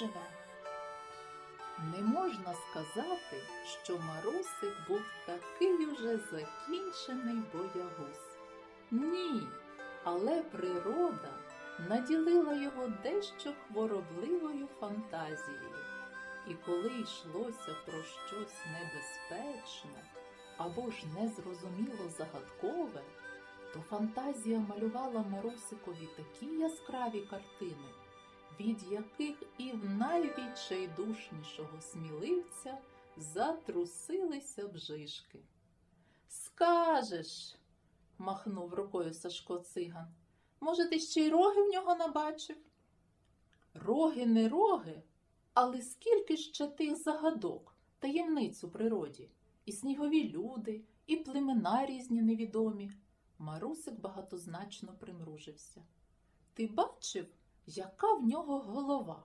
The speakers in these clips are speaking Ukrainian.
живе. Не можна сказати, що Марусик був такий уже закінчений боягуз. Ні, але природа наділила його дещо хворобливою фантазією. І коли йшлося про щось небезпечне або ж незрозуміло загадкове, то фантазія малювала Марусикові такі яскраві картини, від яких і в найвідчайдушнішого сміливця затрусилися бжишки. Скажеш, махнув рукою Сашко циган. Може, ти ще й роги в нього набачив? Роги не роги, але скільки ще тих загадок, таємниць у природі, і снігові люди, і племена різні невідомі. Марусик багатозначно примружився. Ти бачив, яка в нього голова?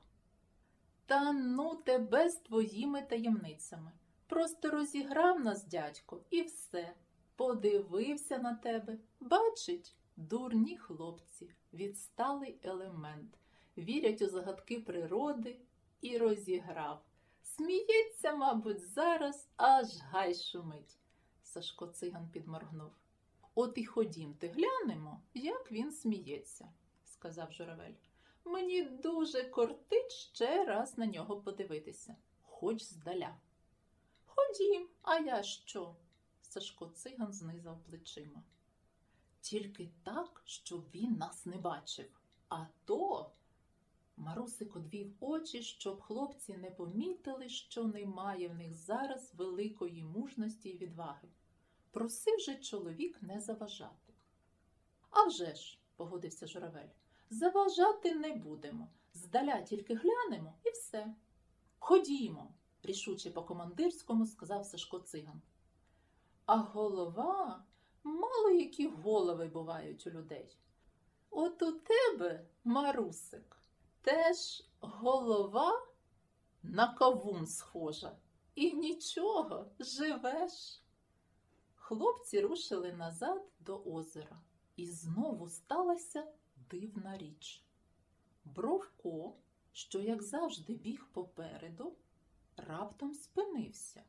Та ну тебе з твоїми таємницями. Просто розіграв нас дядько, і все. Подивився на тебе. Бачить, дурні хлопці, відсталий елемент, вірять у загадки природи і розіграв. Сміється, мабуть, зараз аж гай шумить. Сашко циган підморгнув. От і ходімте, глянемо, як він сміється, сказав журавель. Мені дуже кортить ще раз на нього подивитися, хоч здаля. Ходім, а я що? Сашко циган знизав плечима. Тільки так, щоб він нас не бачив. А то. Марусик одвів очі, щоб хлопці не помітили, що немає в них зараз великої мужності і відваги. Просив же чоловік не заважати. «А вже ж», – погодився журавель, заважати не будемо. Здаля тільки глянемо і все. Ходімо, рішуче по командирському сказав Сашко циган. А голова, мало які голови бувають у людей. От у тебе, Марусик, теж голова на кавун схожа. І нічого, живеш. Хлопці рушили назад до озера, і знову сталася дивна річ. Бровко, що, як завжди, біг попереду, раптом спинився,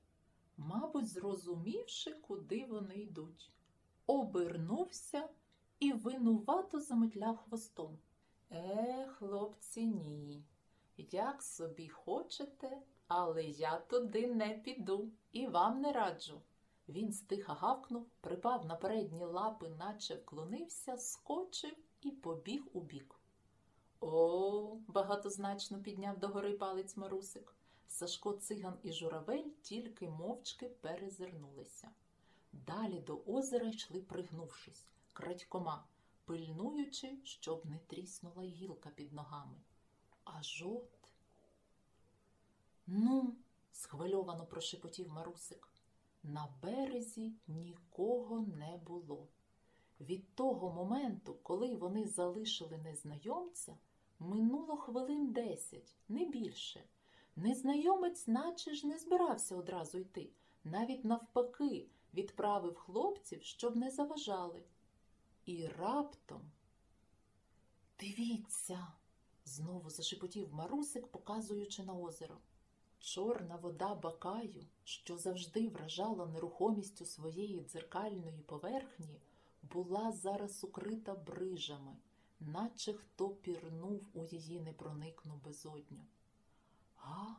мабуть, зрозумівши, куди вони йдуть. Обернувся і винувато заметляв хвостом. Е, хлопці, ні. Як собі хочете, але я туди не піду і вам не раджу. Він стиха гавкнув, припав на передні лапи, наче вклонився, скочив і побіг у бік. О, багатозначно підняв догори палець Марусик. Сашко циган і журавель тільки мовчки перезирнулися. Далі до озера йшли, пригнувшись, крадькома, пильнуючи, щоб не тріснула гілка під ногами. Аж от. Ну, схвильовано прошепотів Марусик. На березі нікого не було. Від того моменту, коли вони залишили незнайомця, минуло хвилин десять, не більше. Незнайомець наче ж не збирався одразу йти, навіть навпаки, відправив хлопців, щоб не заважали. І раптом. Дивіться, знову зашепотів Марусик, показуючи на озеро. Чорна вода бакаю, що завжди вражала нерухомістю своєї дзеркальної поверхні, була зараз укрита брижами, наче хто пірнув у її непроникну безодню. Га,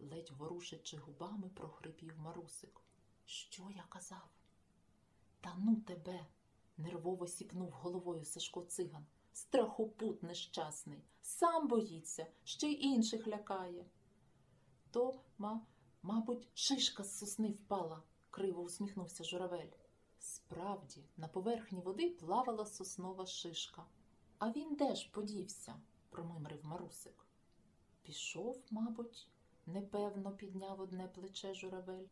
ледь ворушачи губами, прохрипів Марусик. Що я казав? Та ну тебе, нервово сіпнув головою Сашко циган. Страхопут нещасний, сам боїться, ще й інших лякає. То, ма, мабуть, шишка з сосни впала, криво усміхнувся журавель. Справді, на поверхні води плавала соснова шишка. А він де ж подівся? промимрив Марусик. Пішов, мабуть, непевно підняв одне плече журавель.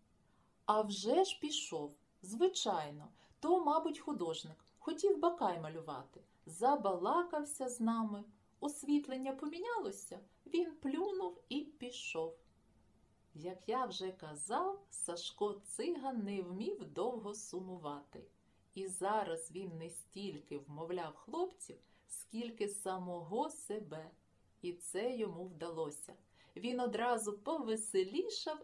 А вже ж пішов, звичайно, то, мабуть, художник. Хотів бакай малювати, забалакався з нами. Освітлення помінялося, він плюнув і пішов. Як я вже казав, Сашко циган не вмів довго сумувати. І зараз він не стільки вмовляв хлопців, скільки самого себе. І це йому вдалося. Він одразу повеселішав